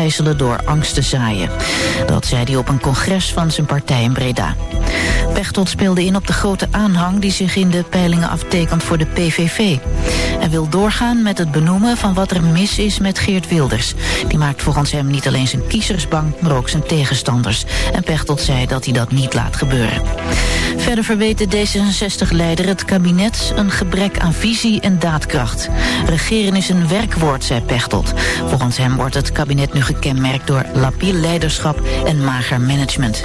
gijzelen door angst te zaaien. Dat zei hij op een congres van zijn partij in Breda. Pechtold speelde in op de grote aanhang die zich in de peilingen aftekent voor de PVV. Hij wil doorgaan met het benoemen van wat er mis is met Geert Wilders. Die maakt volgens hem niet alleen zijn kiezers bang, maar ook zijn tegenstanders. En Pechtold zei dat hij dat niet laat gebeuren. Verder verweet de D66-leider het kabinet een gebrek aan visie en daadkracht. Regeren is een werkwoord, zei Pechtold. Volgens hem wordt het kabinet nu gekenmerkt door labiel leiderschap en mager management.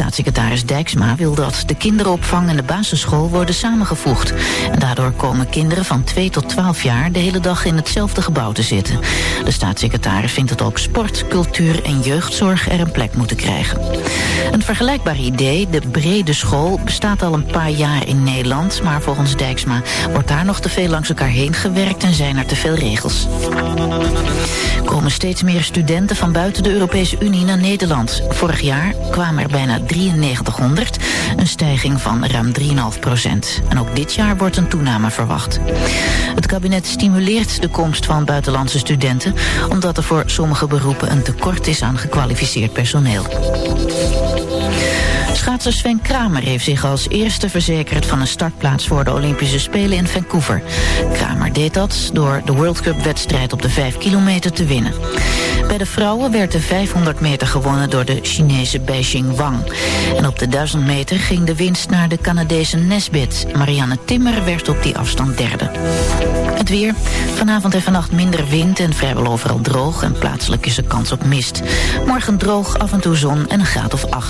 Staatssecretaris Dijksma wil dat de kinderopvang en de basisschool worden samengevoegd. En daardoor komen kinderen van 2 tot 12 jaar de hele dag in hetzelfde gebouw te zitten. De staatssecretaris vindt dat ook sport, cultuur en jeugdzorg er een plek moeten krijgen. Een vergelijkbaar idee, de brede school, bestaat al een paar jaar in Nederland. Maar volgens Dijksma wordt daar nog te veel langs elkaar heen gewerkt en zijn er te veel regels. Er komen steeds meer studenten van buiten de Europese Unie naar Nederland. Vorig jaar kwamen er bijna 9300, een stijging van ruim 3,5 procent. En ook dit jaar wordt een toename verwacht. Het kabinet stimuleert de komst van buitenlandse studenten... omdat er voor sommige beroepen een tekort is aan gekwalificeerd personeel. Schaatser Sven Kramer heeft zich als eerste verzekerd van een startplaats voor de Olympische Spelen in Vancouver. Kramer deed dat door de World Cup wedstrijd op de 5 kilometer te winnen. Bij de vrouwen werd de 500 meter gewonnen door de Chinese Beijing Wang. En op de 1000 meter ging de winst naar de Canadese Nesbit. Marianne Timmer werd op die afstand derde. Het weer. Vanavond en vannacht minder wind en vrijwel overal droog. En plaatselijk is er kans op mist. Morgen droog, af en toe zon en een graad of 8.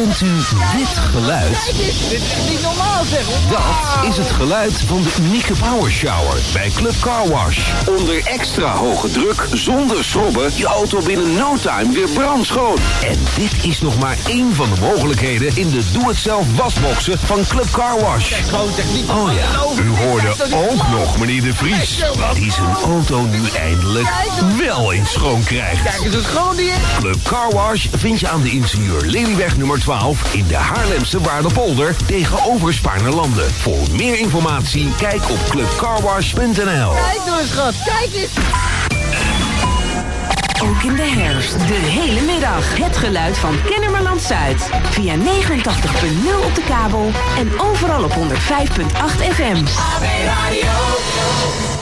Herkent u dit geluid? Dit is niet normaal zeg. Dat is het geluid van de unieke power shower bij Club Car Wash. Onder extra hoge druk, zonder schrobben, je auto binnen no time weer brandschoon. En dit is nog maar één van de mogelijkheden in de doe-het-zelf wasboxen van Club Car Wash. Oh ja, u hoorde ook nog meneer De Vries. Die zijn auto nu eindelijk wel eens schoon krijgt. Kijk eens, het schoon die is. Club Car Wash vind je aan de ingenieur Lelyweg nummer 12 in de Haarlemse Waardepolder tegenover Spaarnerlanden. Voor meer informatie kijk op clubcarwash.nl. Kijk nou eens, schat. Kijk eens. Ook in de herfst, de hele middag. Het geluid van Kennemerland Zuid. Via 89.0 op de kabel en overal op 105.8 FM. I'm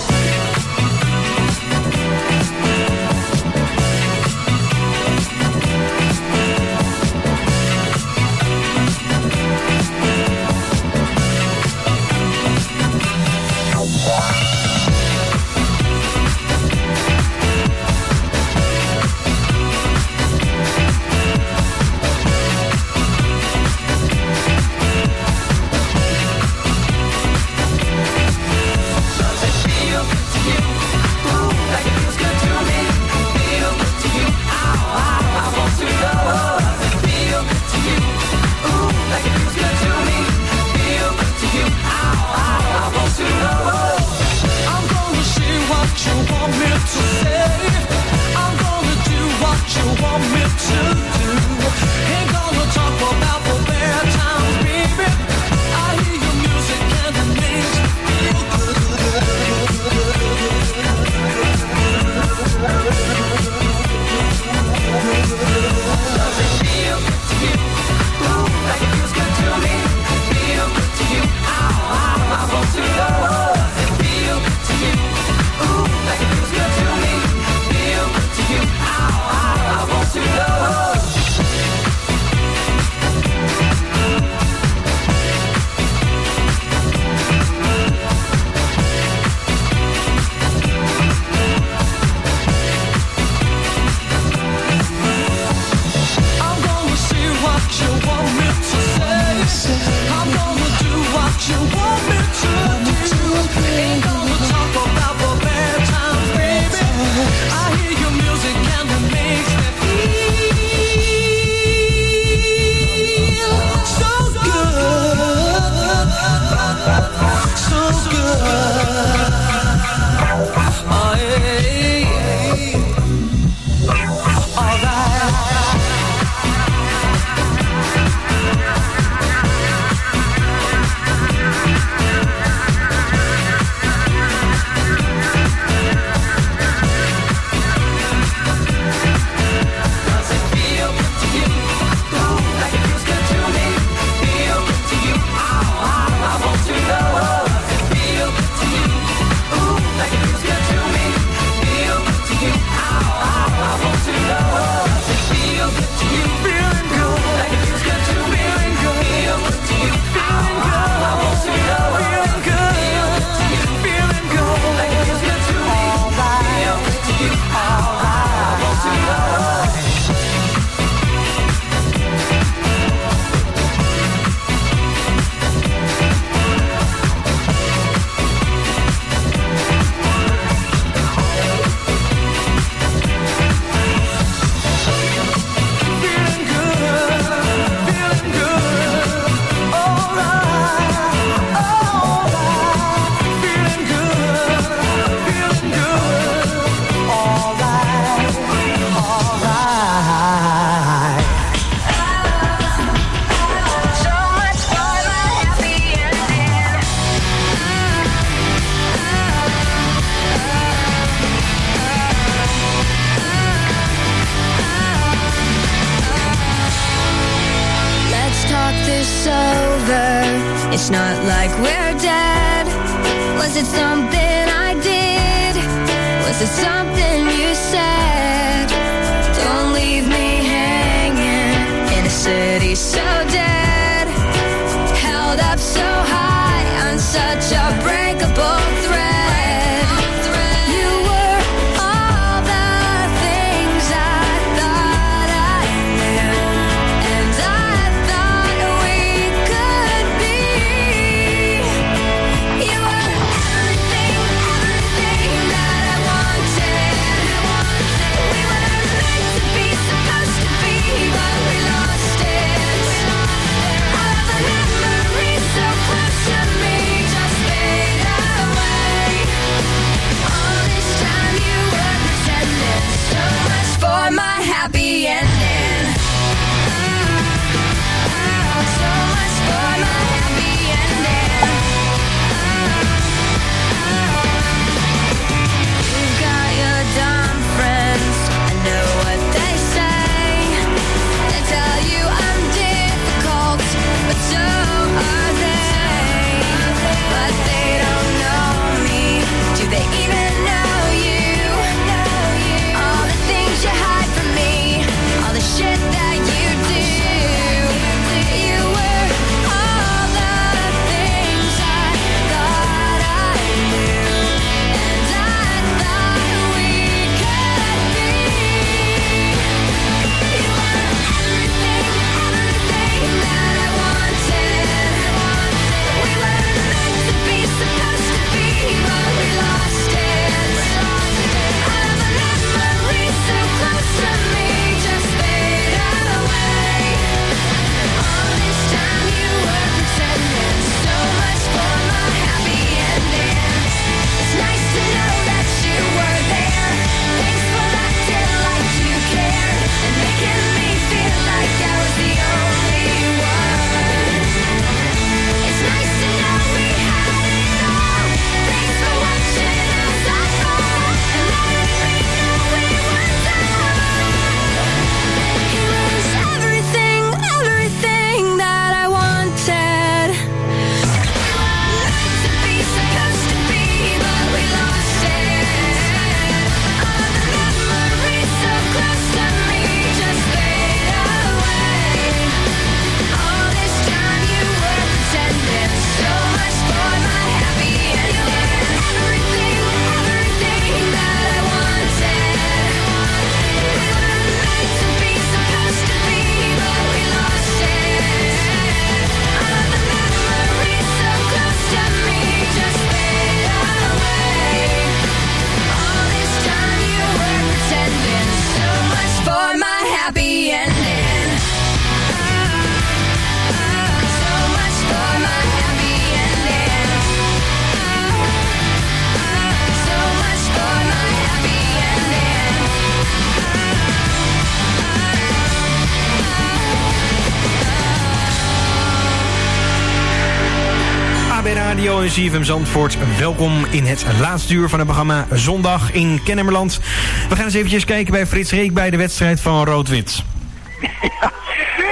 En CFM Zandvoort. Welkom in het laatste uur van het programma Zondag in Kennemerland. We gaan eens eventjes kijken bij Frits Reek bij de wedstrijd van Rood-Wit.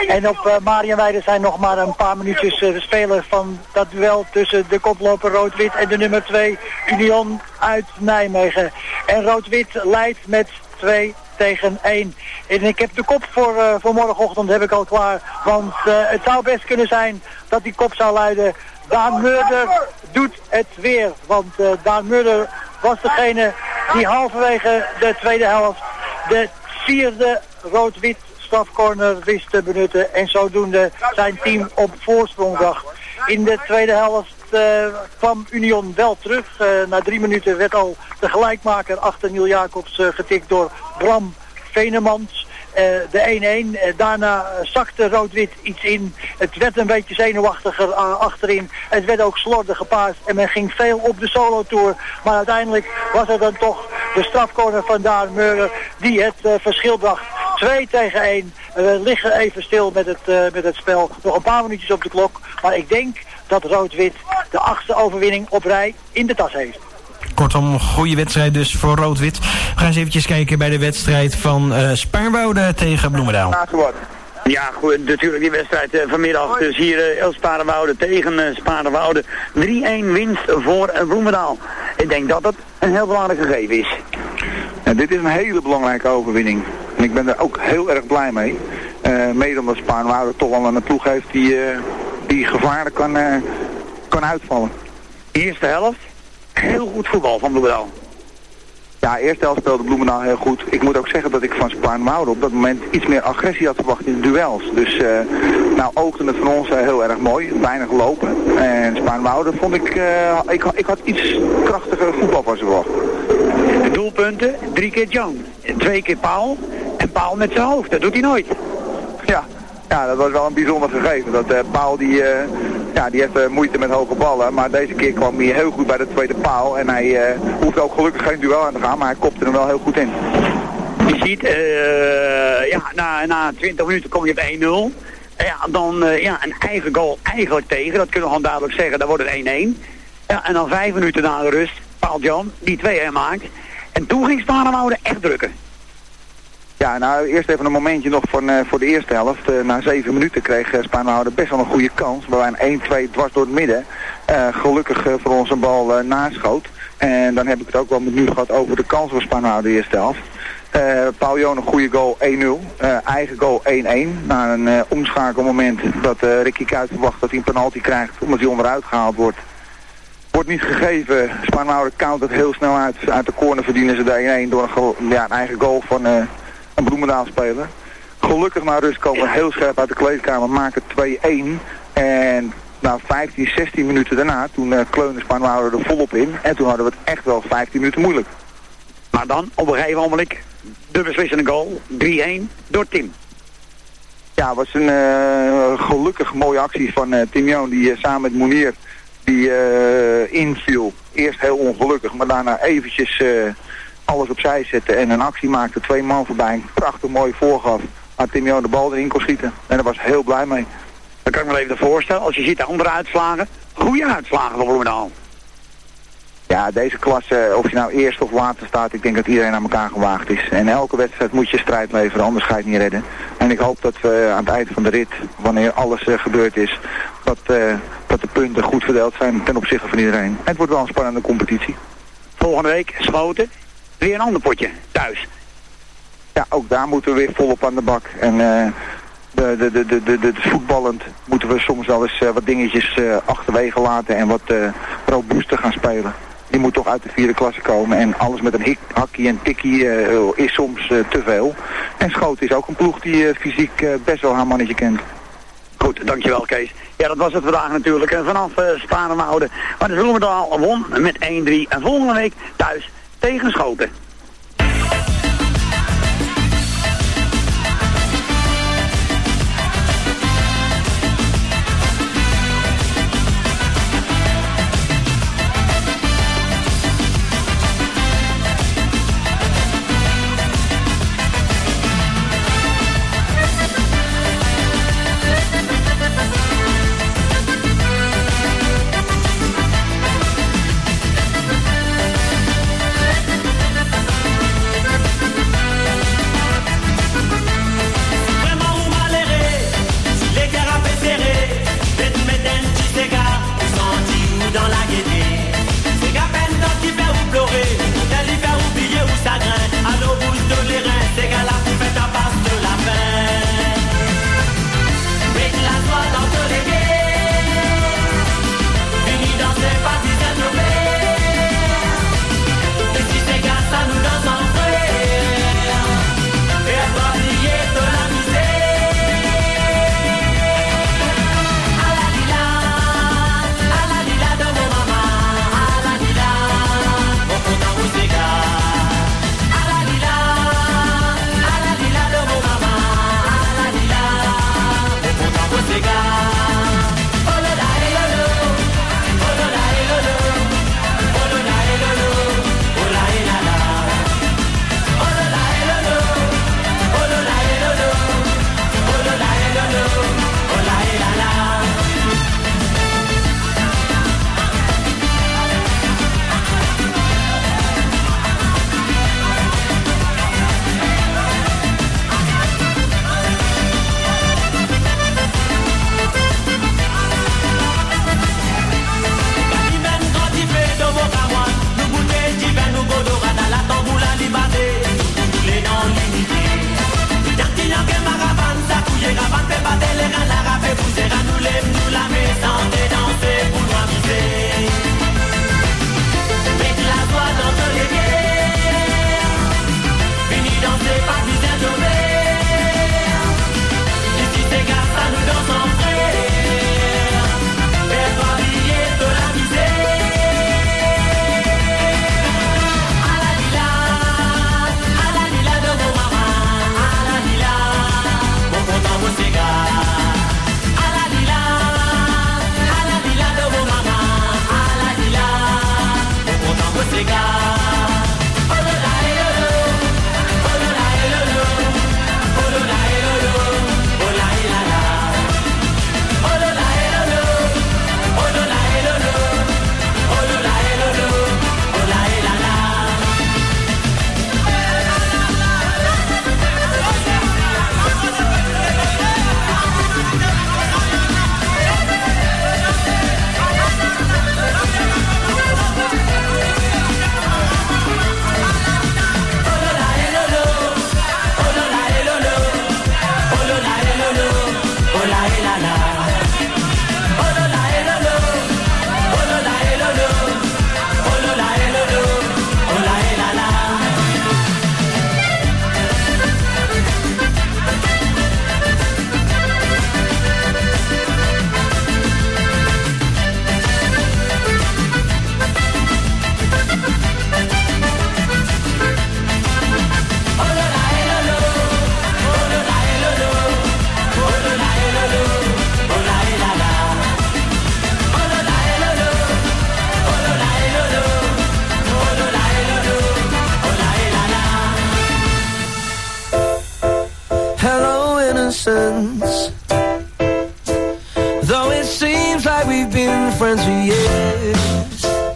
En op uh, Marienweide zijn nog maar een paar minuutjes eh, te spelen van dat duel tussen de koploper Rood-Wit en de nummer 2 Union uit Nijmegen. En Rood-Wit leidt met 2 tegen 1. En ik heb de kop voor, eh, voor morgenochtend heb ik al klaar. Want eh, het zou best kunnen zijn dat die kop zou luiden. Daan Murder doet het weer. Want eh, Daan Murder was degene die halverwege de tweede helft de vierde rood-wit strafcorner wist te benutten. En zodoende zijn team op voorsprong bracht. In de tweede helft eh, kwam Union wel terug. Eh, na drie minuten werd al de gelijkmaker achter Niel Jacobs getikt door Bram Venemans. Eh, de 1-1. Eh, daarna zakte Rood-Wit iets in. Het werd een beetje zenuwachtiger eh, achterin. Het werd ook slordig gepaard. En men ging veel op de solo-tour. Maar uiteindelijk was het dan toch de strafcorner van Daan Meurer die het verschil bracht. 2 tegen 1. We liggen even stil met het, met het spel. Nog een paar minuutjes op de klok. Maar ik denk dat Rood-Wit de achtste overwinning op rij in de tas heeft. Kortom, goede wedstrijd dus voor Rood-Wit. We gaan eens eventjes kijken bij de wedstrijd van eh Spaarnwoude tegen Bloemendaal. Ja, goed, natuurlijk die wedstrijd eh, vanmiddag. Dus hier uh, El Sparenwoude tegen uh, Sparenwoude. 3-1 winst voor uh, Bloemendaal. Ik denk dat het een heel belangrijk gegeven is. En dit is een hele belangrijke overwinning. En ik ben er ook heel erg blij mee. Uh, mede omdat Sparenwoude toch wel een ploeg heeft die, die gevaarlijk kan, kan uitvallen. Eerste helft, heel goed voetbal van Bloemendaal. Ja, eerst helft speelde Bloemendaal heel goed. Ik moet ook zeggen dat ik van Spaarnwoude op dat moment iets meer agressie had verwacht in de duels. Dus uh, nou oogde het van ons uh, heel erg mooi, weinig lopen. En Spaarnwoude vond ik, uh, ik, ik had iets krachtiger voetbal van ze verwacht. De doelpunten, drie keer John, twee keer Paul en Paul met zijn hoofd, dat doet hij nooit. Ja, ja, dat was wel een bijzonder gegeven. Dat uh, Paul die, uh, ja, die heeft uh, moeite met hoge ballen. Maar deze keer kwam hij heel goed bij de tweede paal. En hij hoeft ook gelukkig geen duel aan te gaan. Maar hij kopte hem wel heel goed in. Je ziet, ja, na, na 20 minuten kom je op 1-0. Ja, dan ja, een eigen goal eigenlijk tegen. Dat kunnen we gewoon duidelijk zeggen. Dan wordt het 1-1. Ja, en dan vijf minuten na de rust, Paul Jan, die 2 maakt. En toen ging Sparenwoude echt drukken. Ja, nou eerst even een momentje nog voor, uh, voor de eerste helft. Uh, na zeven minuten kreeg uh, best wel een goede kans. Waarbij een 1-2 dwars door het midden. gelukkig voor ons een bal naschoot. En dan heb ik het ook wel met nu gehad over de kans voor Spaanhouder de eerste helft. Paul Joon een goede goal 1-0. eigen goal 1-1. Na een omschakelmoment dat Ricky Kuit verwacht dat hij een penalty krijgt. Omdat hij onderuit gehaald wordt. Wordt niet gegeven. Spaanhouder count het heel snel uit. Uit de corner verdienen ze de 1-1 door een, ja, een eigen goal van een Bloemendaal speler. Gelukkig naar rust komen we heel scherp uit de kleedkamer, maken 2-1. En na 15, 16 minuten daarna, toen uh, Kleunen Spanhouden er volop in. En toen hadden we het echt wel 15 minuten moeilijk. Maar dan, op een gegeven moment, de beslissende goal, 3-1, door Tim. Ja, het was een uh, gelukkig mooie actie van uh, Tim Joon, die samen met Monier die inviel. Eerst heel ongelukkig, maar daarna eventjes alles opzij zetten en een actie maakte. Twee man voorbij, een prachtig mooi voorgaf. Maar Timio de bal erin kon schieten. En daar was heel blij mee. Dan kan ik me even voorstellen, als je ziet de andere uitslagen. Goede uitslagen van Bloemendaal. Ja, deze klasse, of je nou eerst of later staat, ik denk dat iedereen aan elkaar gewaagd is. En elke wedstrijd moet je strijd leveren, anders ga je het niet redden. En ik hoop dat we aan het eind van de rit, wanneer alles uh, gebeurd is, dat, uh, dat de punten goed verdeeld zijn ten opzichte van iedereen. het wordt wel een spannende competitie. Volgende week schoten, weer een ander potje thuis. Ja, ook daar moeten we weer volop aan de bak. En uh, de, de, de, de, de, de, voetballend moeten we soms wel eens uh, wat dingetjes uh, achterwege laten en wat robuuster gaan spelen. Die moet toch uit de vierde klasse komen. En alles met een hik, hakkie en tikkie is soms te veel. En Schoten is ook een ploeg die fysiek best wel haar mannetje kent. Goed, dankjewel Kees. Ja, dat was het vandaag natuurlijk. En vanaf uh, Sparenwouden. Maar de Bloemendaal won met 1-3. En volgende week thuis tegen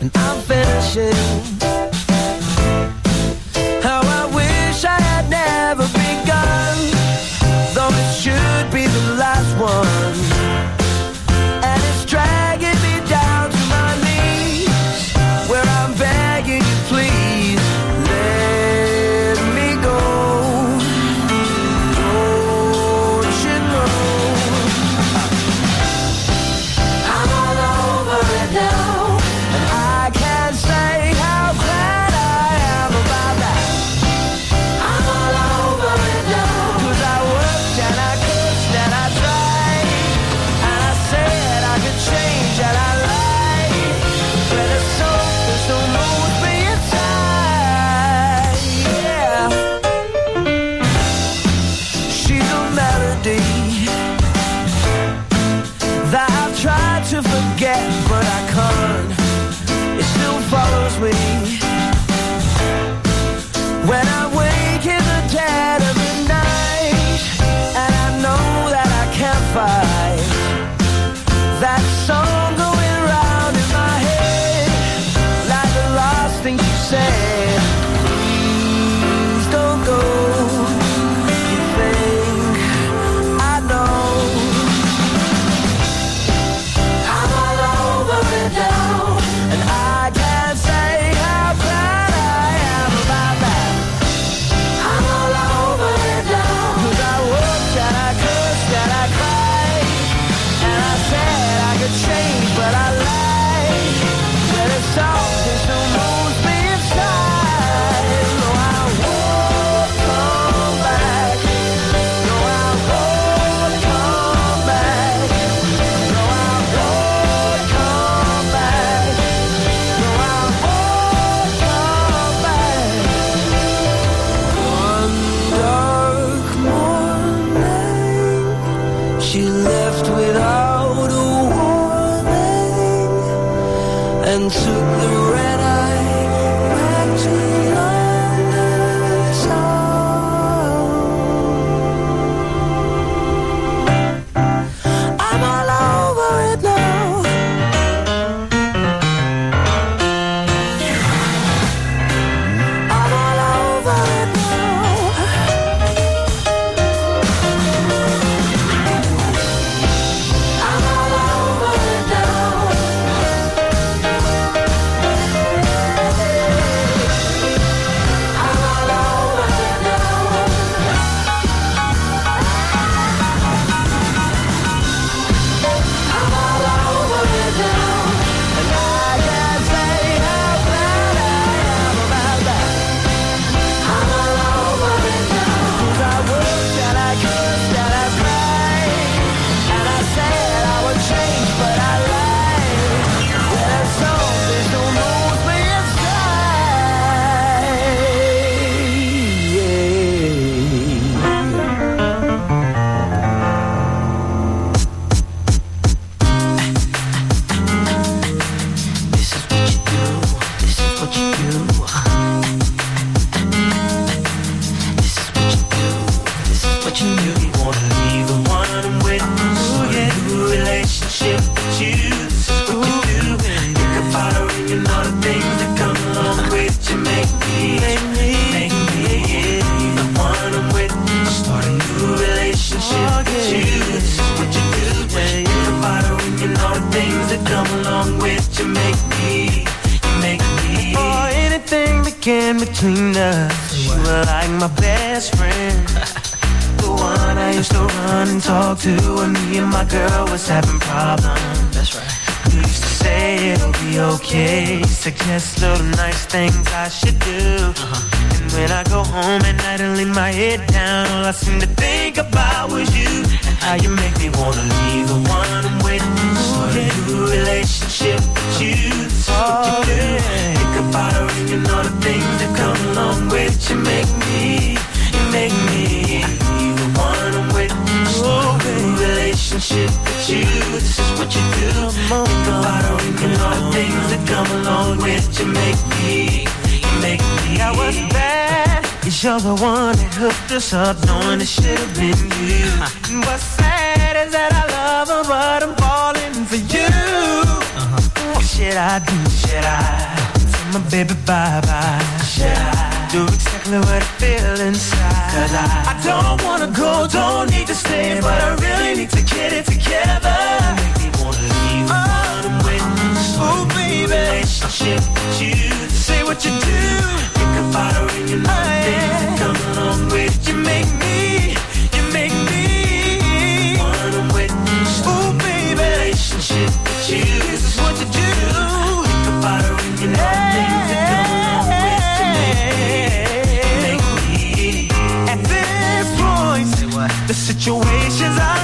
and I'm finishing. You know the things that come along with you. Make me, make me, make me. The one I'm with. Start a new relationship with you. This is what you do. Think about her and you know the things that come along with you. Make me, you make me. Or anything that came between us. You were like my best friend. The one I used to run and talk to when me and my girl was having problems. Say it'll be okay. Suggest little nice things I should do. Uh-huh. And when I go home at night and lay my head down, all I seem to think about was you. And how you make me wanna leave the one I'm with. Start a new relationship with you. This is what you do. Think about her and know the things that come along with you. Make me, you make me leave the one I'm with. Start relationship with you. This is what you do. Think about her and you know the things that come along with you. Make me, you make me. Now what's bad is you're the one that hooked us up, knowing it should have been you. And what's sad is that I love her, but I'm falling for you. Uh-huh. should I do? Should I tell my baby bye bye? Should I do exactly what I feel inside? Cause I, I don't wanna go, don't need to stay, but I really need to get it together. Make me wanna leave one I'm with. Oh baby, relationship with you. Say what you do. Think about her in your mind. Things come along with you make me, the situation's out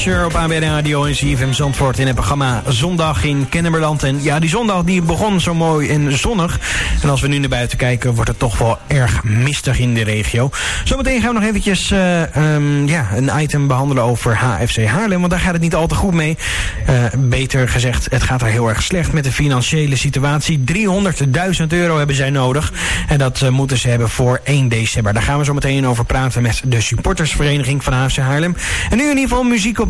Asher op ABN Radio en CFM Zandvoort in het programma Zondag in Kennemerland. En ja, die zondag die begon zo mooi en zonnig. En als we nu naar buiten kijken, wordt het toch wel erg mistig in de regio. Zometeen gaan we nog eventjes eh, ehm, ja, een item behandelen over HFC Haarlem. Want daar gaat het niet al te goed mee. Eh, beter gezegd, het gaat er heel erg slecht met de financiële situatie. 300.000 euro hebben zij nodig. En dat eh, moeten ze hebben voor 1 december. Daar gaan we zo meteen over praten met de supportersvereniging van HFC Haarlem. En nu in ieder geval muziek op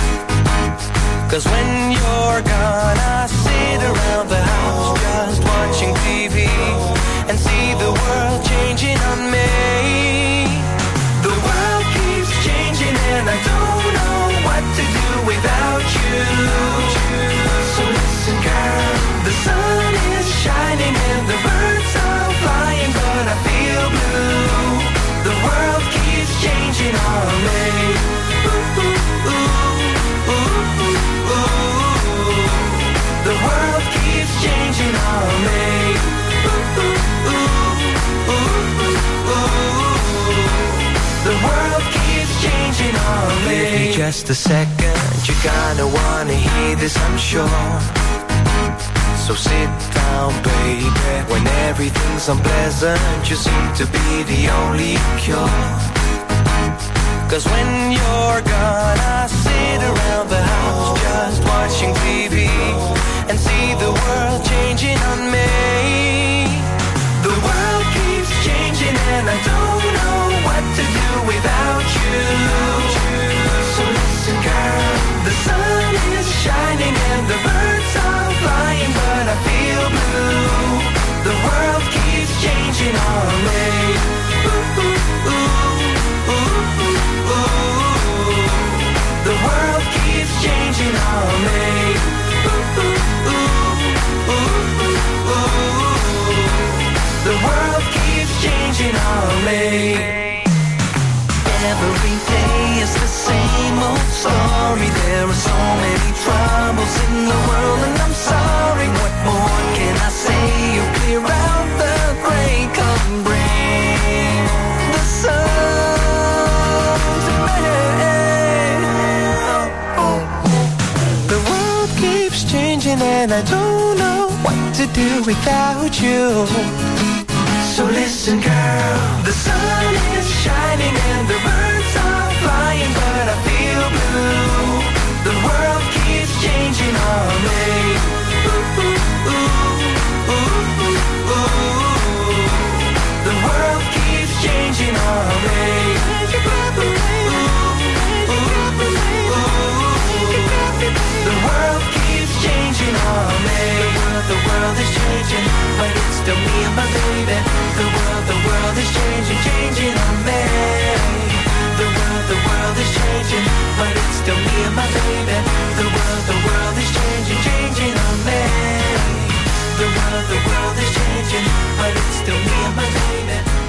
Cause when you're gone, I sit around the house just watching TV and see the world changing on me. The world keeps changing and I don't know what to do without you. So listen, girl, the sun is shining and the birds are flying, but I feel blue. The world keeps changing on me. World keeps changing. The world keeps changing on me. Give me just a second, you're gonna wanna hear this, I'm sure. So sit down, baby. When everything's unpleasant, you seem to be the only cure. Cause when you're gone, I sit around the house just watching TV and see the world changing on me. The world keeps changing and I don't know what to do without you. So listen, girl, the sun is shining and the birds are flying, but I feel blue. The world keeps changing on me. Ooh, ooh, ooh, ooh, ooh. The world keeps changing on me. Changing on me. Every day is the same old story. There are so many troubles in the world, and I'm sorry. What more can I say? You clear out the gray, come bring the sun to me. The world keeps changing, and I don't know what to do without you. So listen, girl. The sun is shining and the birds are flying, but I feel blue. The world keeps changing our me. Ooh, ooh, ooh, ooh, ooh, The world keeps changing our me. The world keeps changing on me world, the world is changing, but it's still me and my baby. The world, the world is changing, changing on me. The world, the world is changing, but it's still me and my baby. The world, the world is changing, changing on me. The world, the world is changing, but it's still me and my baby.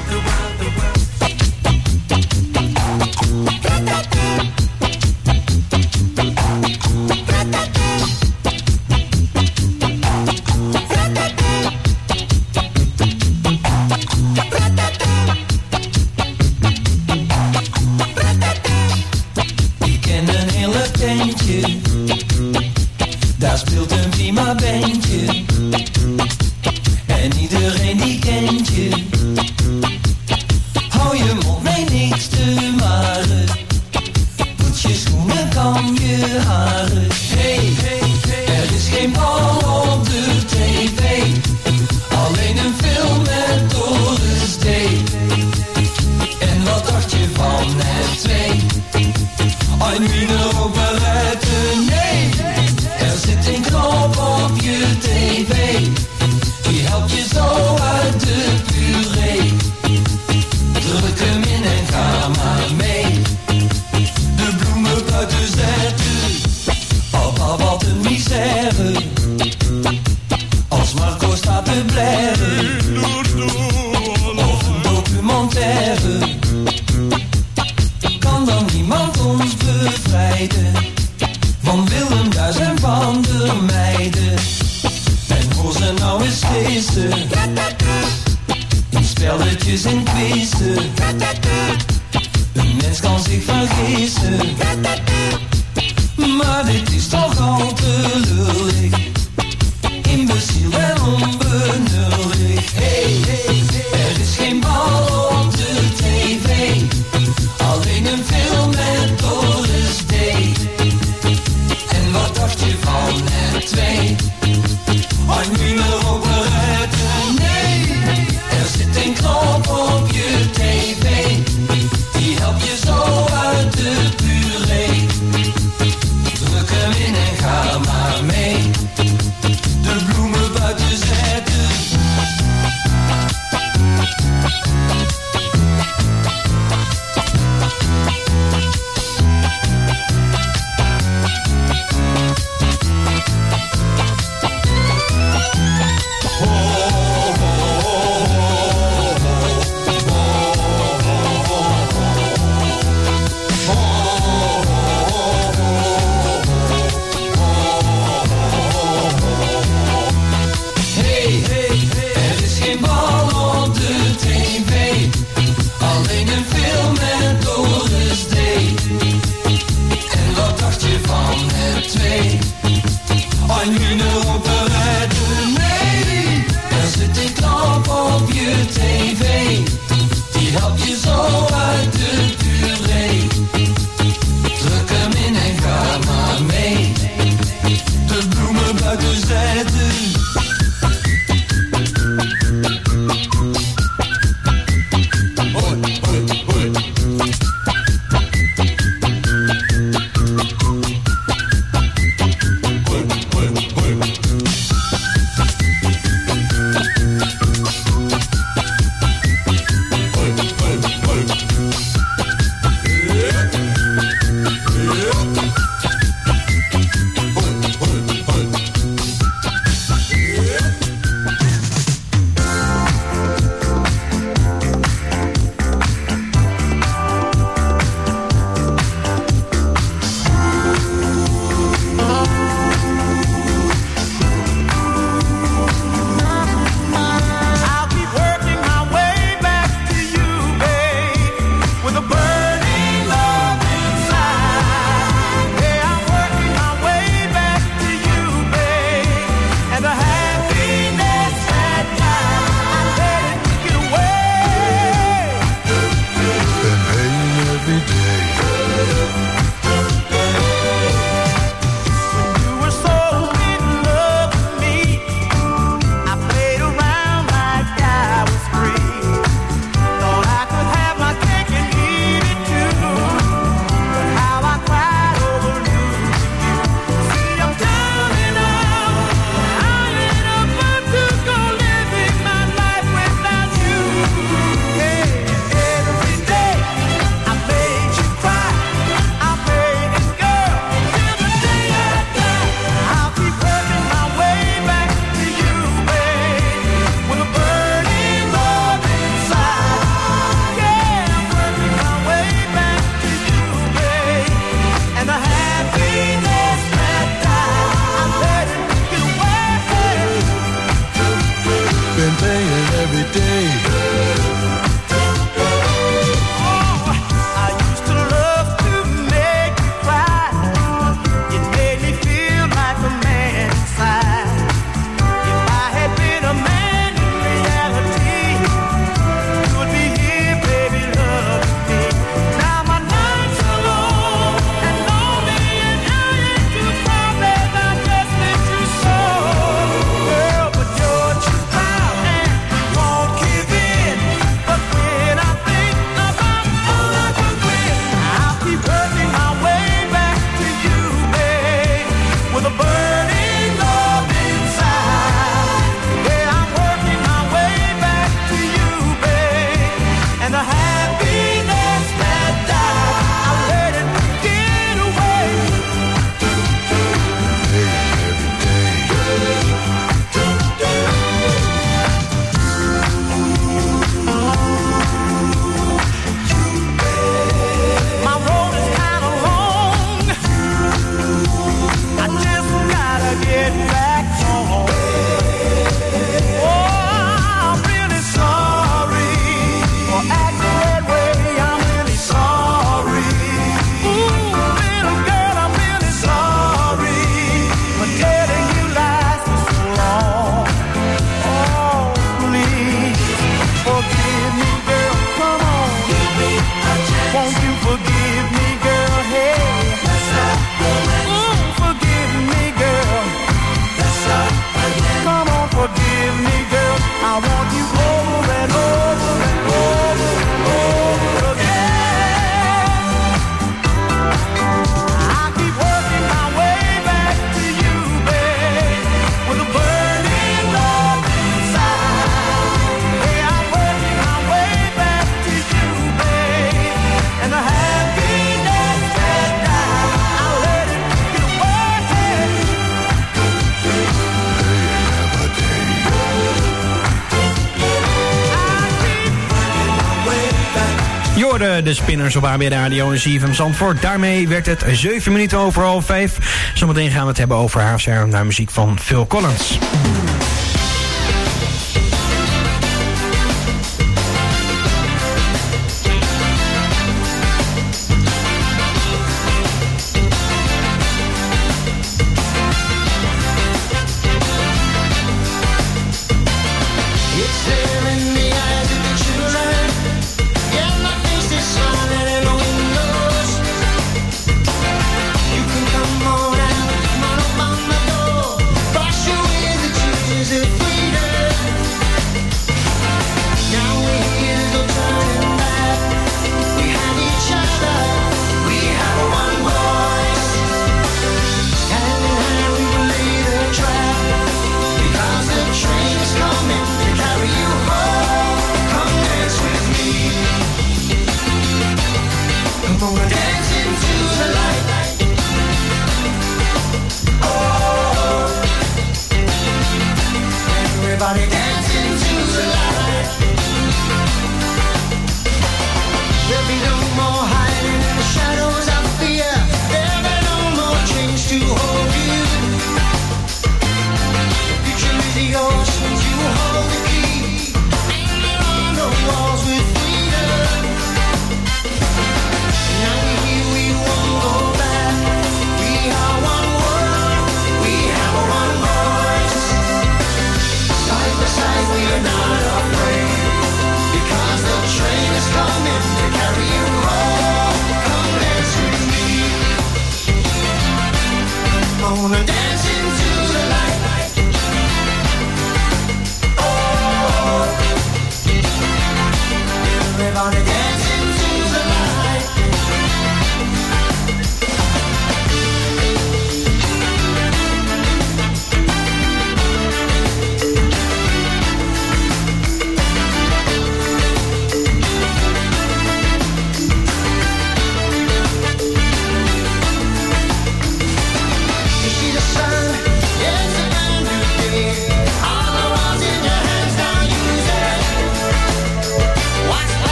Eh, de spinners op AB Radio en CFM Zandvoort. Daarmee werd het 7 minuten over half 5. Zometeen gaan we het hebben over haar naar muziek van Phil Collins.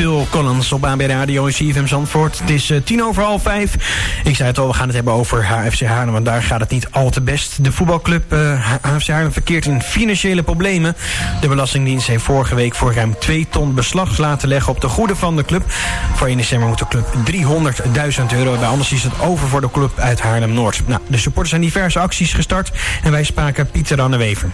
Phil Collins op AB Radio en CFM Zandvoort. Het is uh, tien over half vijf. Ik zei het al, we gaan het hebben over HFC Haarlem, want daar gaat het niet al te best. De voetbalclub eh, HFC Haarlem verkeert in financiële problemen. De Belastingdienst heeft vorige week voor ruim 2 ton beslag laten leggen op de goede van de club. Voor 1 december moet de club 300.000 euro hebben, anders is het over voor de club uit Haarlem-Noord. Nou, de supporters zijn diverse acties gestart en wij spraken Pieter Annewever.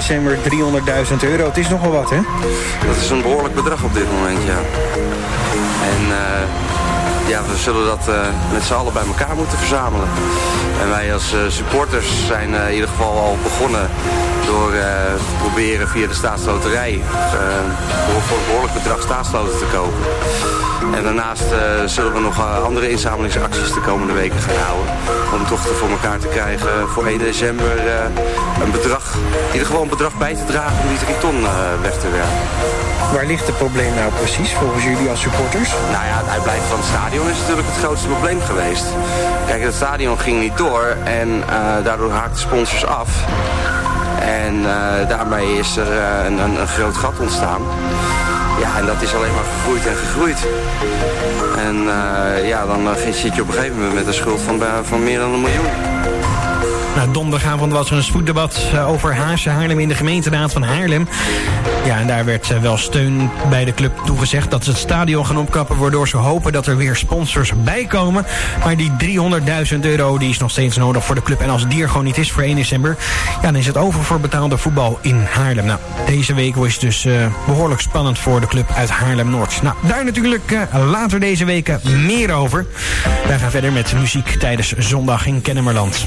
December 300.000 euro. Het is nogal wat, hè? Dat is een behoorlijk bedrag op dit moment, ja. En eh, ja, we zullen dat eh, met z'n allen bij elkaar moeten verzamelen. En wij als eh, supporters zijn eh, in ieder geval al begonnen door te proberen via de staatsloterij voor een behoorlijk bedrag staatsloten te kopen. En daarnaast zullen we nog andere inzamelingsacties de komende weken gaan houden. Om toch te voor elkaar te krijgen voor 1 december een bedrag, in ieder geval een bedrag bij te dragen om die 3 ton weg te werken. Waar ligt het probleem nou precies volgens jullie als supporters? Nou ja, het uitblijven van het stadion is natuurlijk het grootste probleem geweest. Kijk, het stadion ging niet door en eh, daardoor haakten sponsors af. En eh, daarmee is er eh, een, een, groot gat ontstaan. Ja, en dat is alleen maar gegroeid en gegroeid. En ja, dan zit je op een gegeven moment met een schuld van, van meer dan een miljoen. Nou, donderdagavond was er een spoeddebat eh, over Haarse Haarlem in de gemeenteraad van Haarlem. Ja, en daar werd eh, wel steun bij de club toegezegd dat ze het stadion gaan opkappen... waardoor ze hopen dat er weer sponsors bij komen. Maar die 300.000 euro die is nog steeds nodig voor de club. En als die er gewoon niet is voor 1 december... ja, dan is het over voor betaalde voetbal in Haarlem. Nou, deze week was het dus eh, behoorlijk spannend voor de club uit Haarlem-Noord. Nou, daar natuurlijk later deze weken meer over. Wij gaan verder met muziek tijdens Zondag in Kennemerland.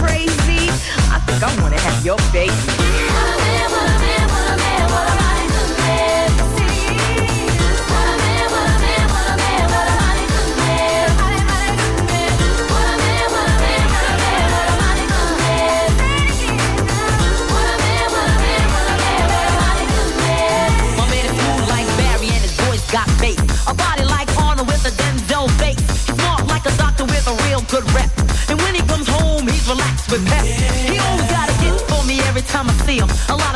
With pep. He always got a gift for me every time I see him. A lot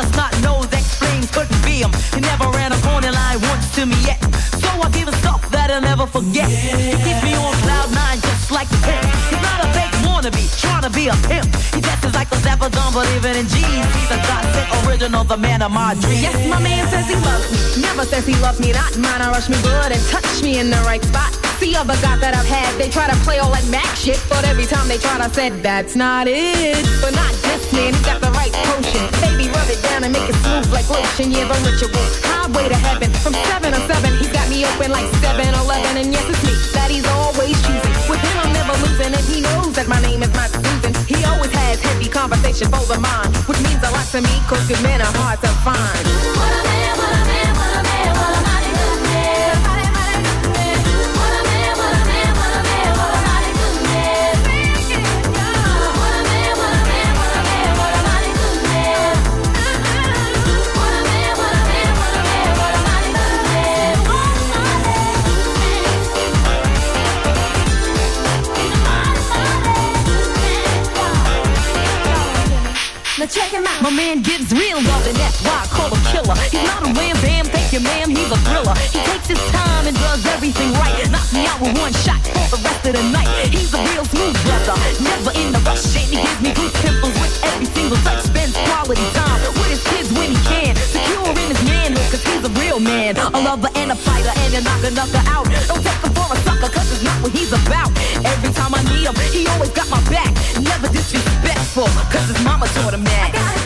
a pimp. He dresses like a Zappa don't believe it in jeans. He's a godsend original, the man of my dreams. Yes, my man says he loves me. Never says he loves me not. Mine, I rush me good and touch me in the right spot. See other guys that I've had, they try to play all that Mac shit, but every time they try to say that's not it. But not this man, he got the right potion. Baby, rub it down and make it smooth like lotion. Yeah, the ritual, highway to heaven. From seven to seven, he's got me open like 7-Eleven, and yes, it's me that he's always that my name is not Susan. He always has heavy conversation the mind, which means a lot to me, cause good men are hard to find. Now check him out. My man gives real love, and that's why I call him killer. He's not a wham bam, thank you ma'am, he's a thriller. He takes his time and does everything right. Knocks me out with one shot for the rest of the night. He's a real smooth brother, never in a rush. And he gives me goose pimples with every single touch. Spends quality time with his kids when he can. Secure in his manhood, cause he's a real man. A lover and a fighter, and a knocker knocker out. Don't take him for a sucker, cause it's not what he's about. Every time I need him, he always got my back. Never disrespectful, cause his mama taught him that.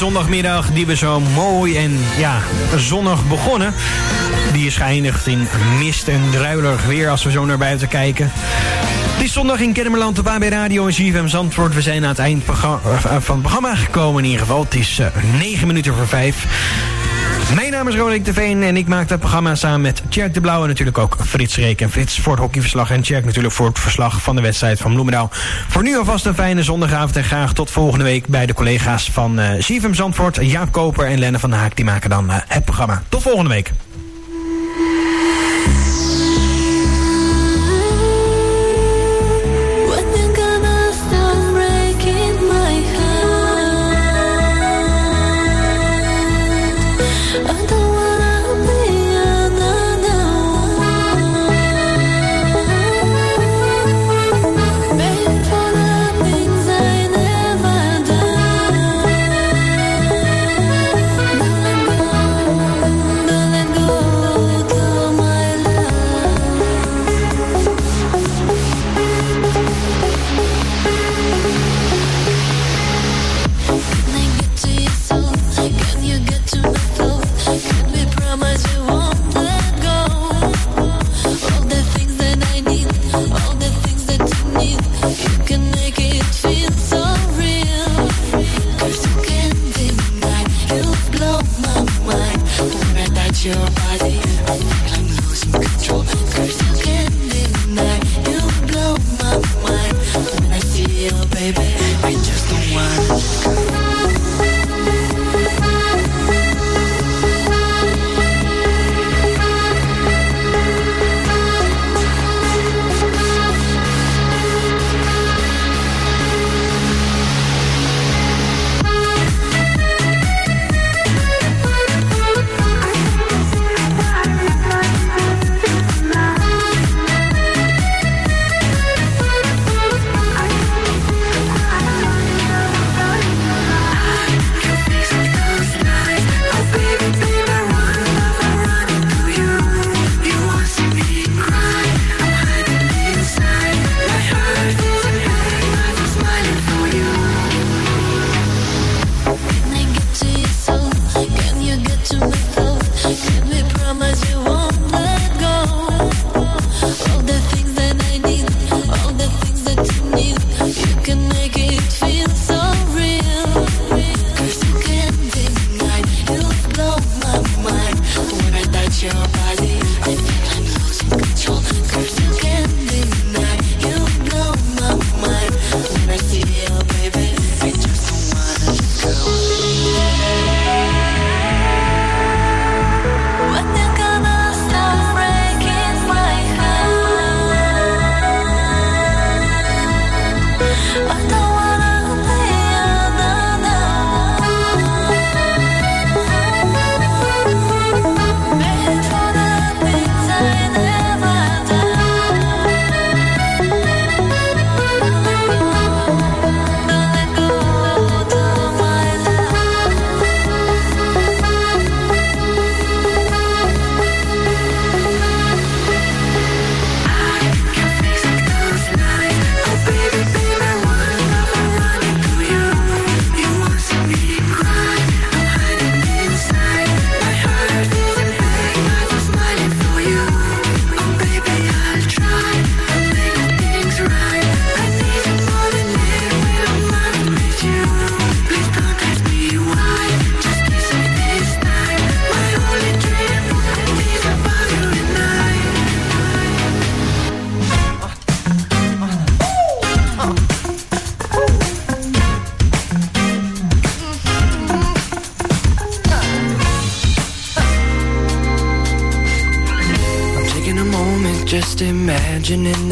Zondagmiddag die we zo mooi en ja, zonnig begonnen. Die is geëindigd in mist en druilerig weer als we zo naar buiten kijken. Het is zondag in Kennemerland op AB Radio en CFM Zandvoort. We zijn aan het eind eh, van het programma gekomen in ieder geval. Het is eh, 9 minuten voor 5. Mijn naam is Roderick de Veen en ik maak dat programma samen met Tjerk de Blauw... en natuurlijk ook Frits Reek en Frits voor het hockeyverslag... en Tjerk natuurlijk voor het verslag van de wedstrijd van Bloemendaal. Voor nu alvast een fijne zondagavond en graag tot volgende week... bij de collega's van CFM Zandvoort, Jaap Koper en Lenne van Haak. Die maken dan eh, het programma. Tot volgende week.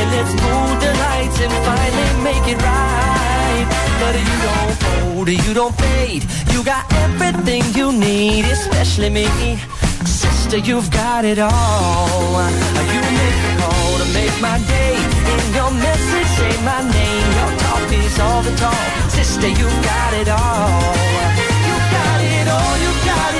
And let's move the lights and finally make it right. But you don't fold, you don't fade. You got everything you need, especially me. Sister, you've got it all. You make the call to make my day. In your message, say my name. Your talk is all the talk. Sister, you've got it all. You got it all, you got it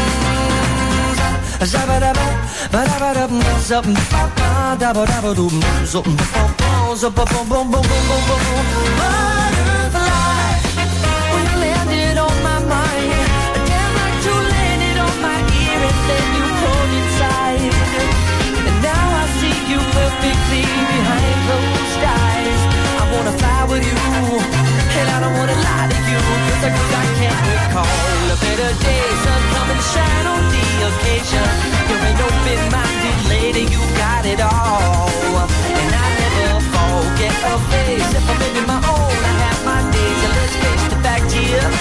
When landed on my mind, damn on my ear and then you pulled inside. And now I see you perfectly behind closed eyes. I wanna fly with you, and I don't wanna lie to I, 'cause I can't recall a better day, sun coming to shine on the occasion.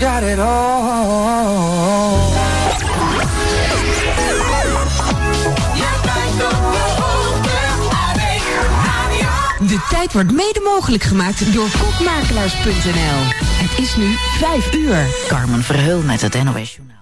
got it all. De tijd wordt mede mogelijk gemaakt door kokmakelaars.nl. Het is nu 5 uur. Carmen Verheul met het NOS Journaal.